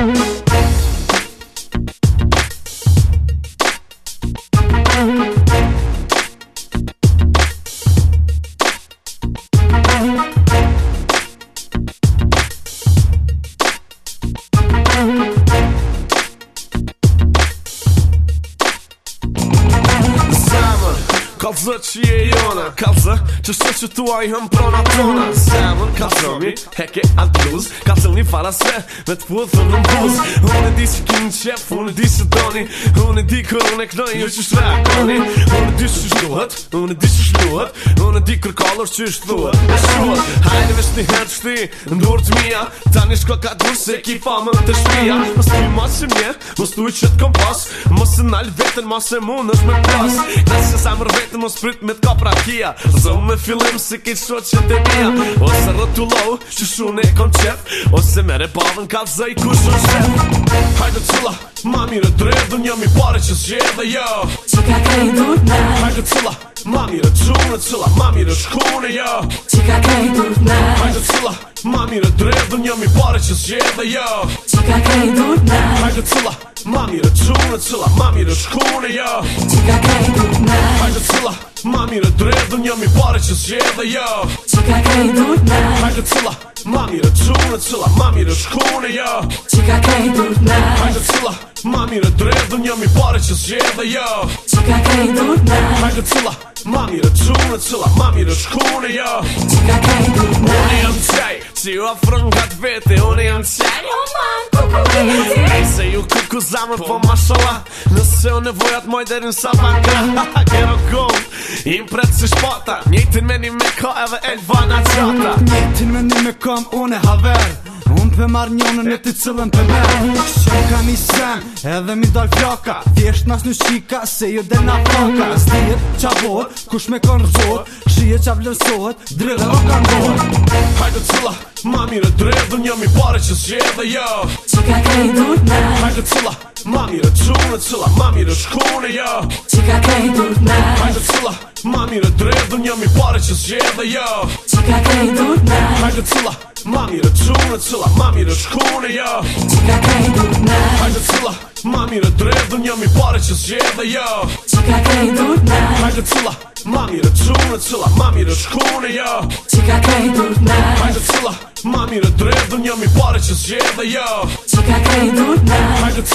Thank you. Kapza që je jona Kapza që së që tu a i hëm prona prona Seven ka heke at bluz Ka të një fara se me të putë dhe në buz Unë e di që kinë në qep, unë e di që doni Unë e di kër unë e knoj një që shre akoni Unë e di që shluhet, unë e di që shluhet Unë e di kër kalor që shluhet E shluhet Hajnë vesh një herë qëti Ndurë të mija Ta një shko ka dhur se ki fa më të shpija Mas të mas që mje, mas të u që kompas Mas të nalë vetën, mas e mund ës të mos prit me t'ka kia Zë me fillim si ki qo që të mija Ose rëtullohu që shune e kon Ose mere pavën ka të zëj ku shun shep Hajde cula, ma mire drev Dë njëmi pare që zxedhe, jo Që ka ka i dhut me Hajde cula, Mami rë tunë të të la Mamir rë shkune joh Qikak e i dud na Haj gë të të la Mamir rë dresë Dhu njëmi pareqesë jete Job Qikak e i dud na Haj gë të të la Mamir mami tunë të la Mamir rë shkune joh Qikak e i dud na Haj gë të të la Mamir rë dresë Dhu njëmi pareqesë jete Job Qikak e i dud na Haj gë të të la Mamir rë tunë të la Mamir rë shkune joh Qikak e i dud na Haj gë të të la Ma mire të redhën, njëmi pare që s'gje dhe jo Që ka të i dur në Ma i këtë cila, ma mire të qunë cila, ma mire shkune, jo Që ka të i dur në Unë jam të qaj, që ju afrën nga të vete Unë jam të qaj, o ma në të për për për për për Se ju ku zamën, po ma shola Nëse u nevojat moj derin sa baka Kero gëmë, im pretë si shpota Njëtin me një me ka, edhe elva në qatra Njëtin me një me kam, une haver Pe marrë njënën në të cëllën për me E kam i sen, edhe mi dal fjaka Thjesht nas në shika, se jo dhe na fjaka Stihet qa vor, kush me kon rëzor Shije qa vlesohet, drejt o lo kan dor Hajdo cëlla, ma mire drejt Dhe njëmi pare që shje dhe jo Që ka krejt dur me Hajdo cëlla, Mami la t'u until a mami the school of you Chik a can't do it Mami la drev on you mi parash shesh the you Chik a can't do it now Mami la t'u until a mami the school of you Chik a can't do it now Mami la drev on you mi parash shesh the you Chik a can't do it now Mami la t'u until a mami the school of you Chik a can't do it now Mami la drev on you mi parash shesh the you Chik a can't do it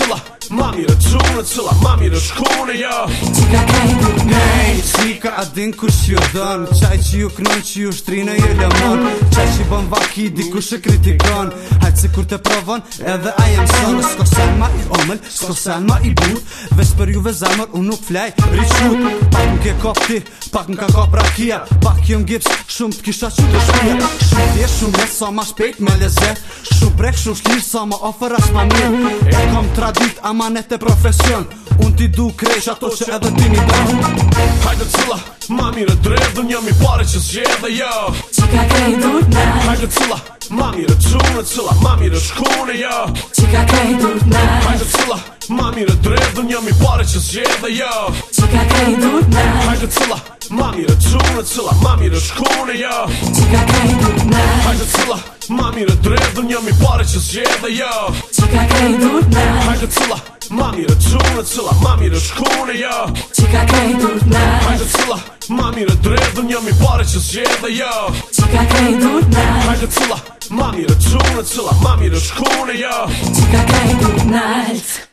now Mami në cunë, cëla mami në jo Qika ka ka hindu të nej Që ka adin kur që jo dënë Qaj që ju knon që ju shtrinë jo lëmon Qaj që bën vaki di ku shë kritikon Hajtë si kur të provon edhe a jem sënë Sko se ma i omëll, sko se ma i bu Vesh për juve zamër, unë nuk flaj, rishut Pa nuk e kopti, Pak më ka ka pra kia Pak jo n'gjips Shumë t'kisha që të shpia Shumë t'je shumë me sa ma shpejt me leze Shumë brek shumë shlirë sa ma ofër ashtë manje E kom tradit a manet e profesion Unë t'i du krej që ato që edhe ti mi do Hajde cilla Ma mire drev dhe njëmi pare që s'gje jo Që ka krej du t'ne Hajde cilla Ma mire t'gjune cilla Ma mire shkune jo Që ka krej du t'ne Hajde cilla Ma mire drev dhe njëmi pare që s'gje jo Që ka krej du t'ne të Mami rë qënë Mami rë shkone, jo i dur në Mami rë drevë mi pare që zgjede, jo Që ka ka i Mami rë qënë Mami rë shkone, jo Që ka ka i Mami rë drevë mi pare që zgjede, jo Që ka ka i Mami rë qënë Mami rë shkone, jo Që ka ka i